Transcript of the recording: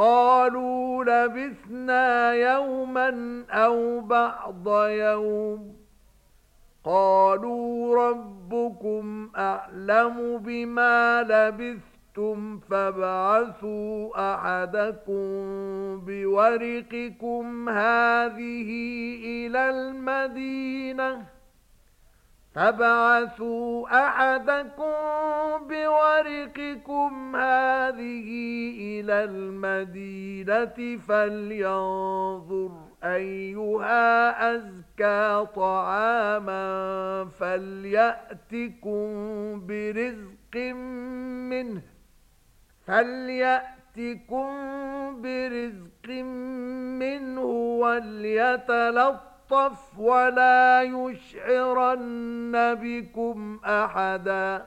قالوا لبثنا يوما أو بعض يوم. قالوا ربكم أعلم بما لبثتم شئتم فابعثوا أحدكم بورقكم هذه إلى المدينة. فابعثوا أحدكم بورقكم هذه إلى المدينة فلينظر أيها أزكى طعاما فليأتكم برزق منه فليأتكم برزق منه وليتلطف ولا يشعرن بكم أحدا